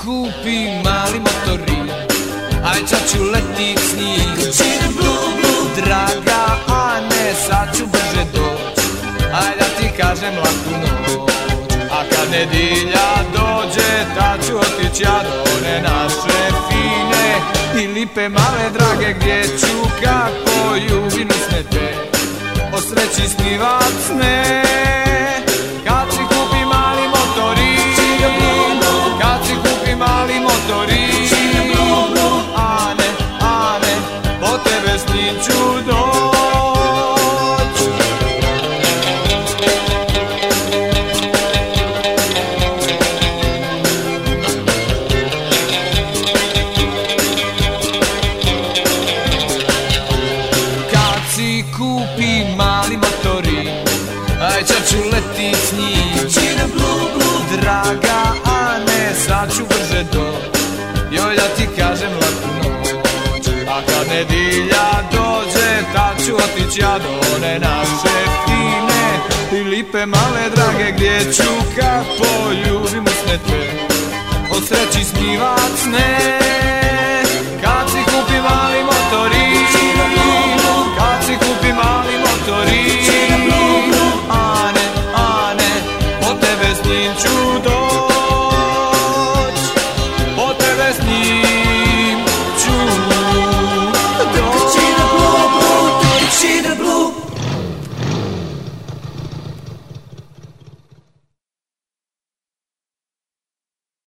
kupi mali motori Aj ću letit s njim Draga Ane, sad ću brže doć Aj da ti kažem laku noć. A kad nedilja dođe, tad ću otić ja do one naše fine I lipe male drage gdje ću kako vinu smete O sreći Joj da ti kažem laku noć A kad nedilja dođe Tad ću otić ja do one naše fine. I lipe male drage gdje ću ka poljubim usnete Od sreći snivat sne Kad si kupi mali motori Kad si kupi mali motori Ane, Ane, od tebe snim ću